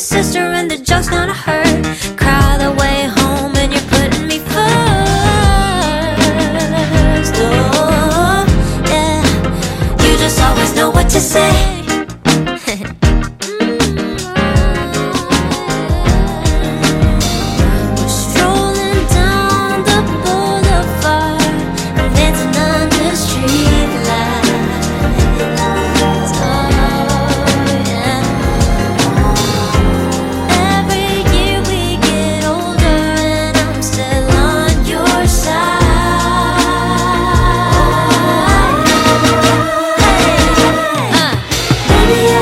sister and the joke's gonna hurt.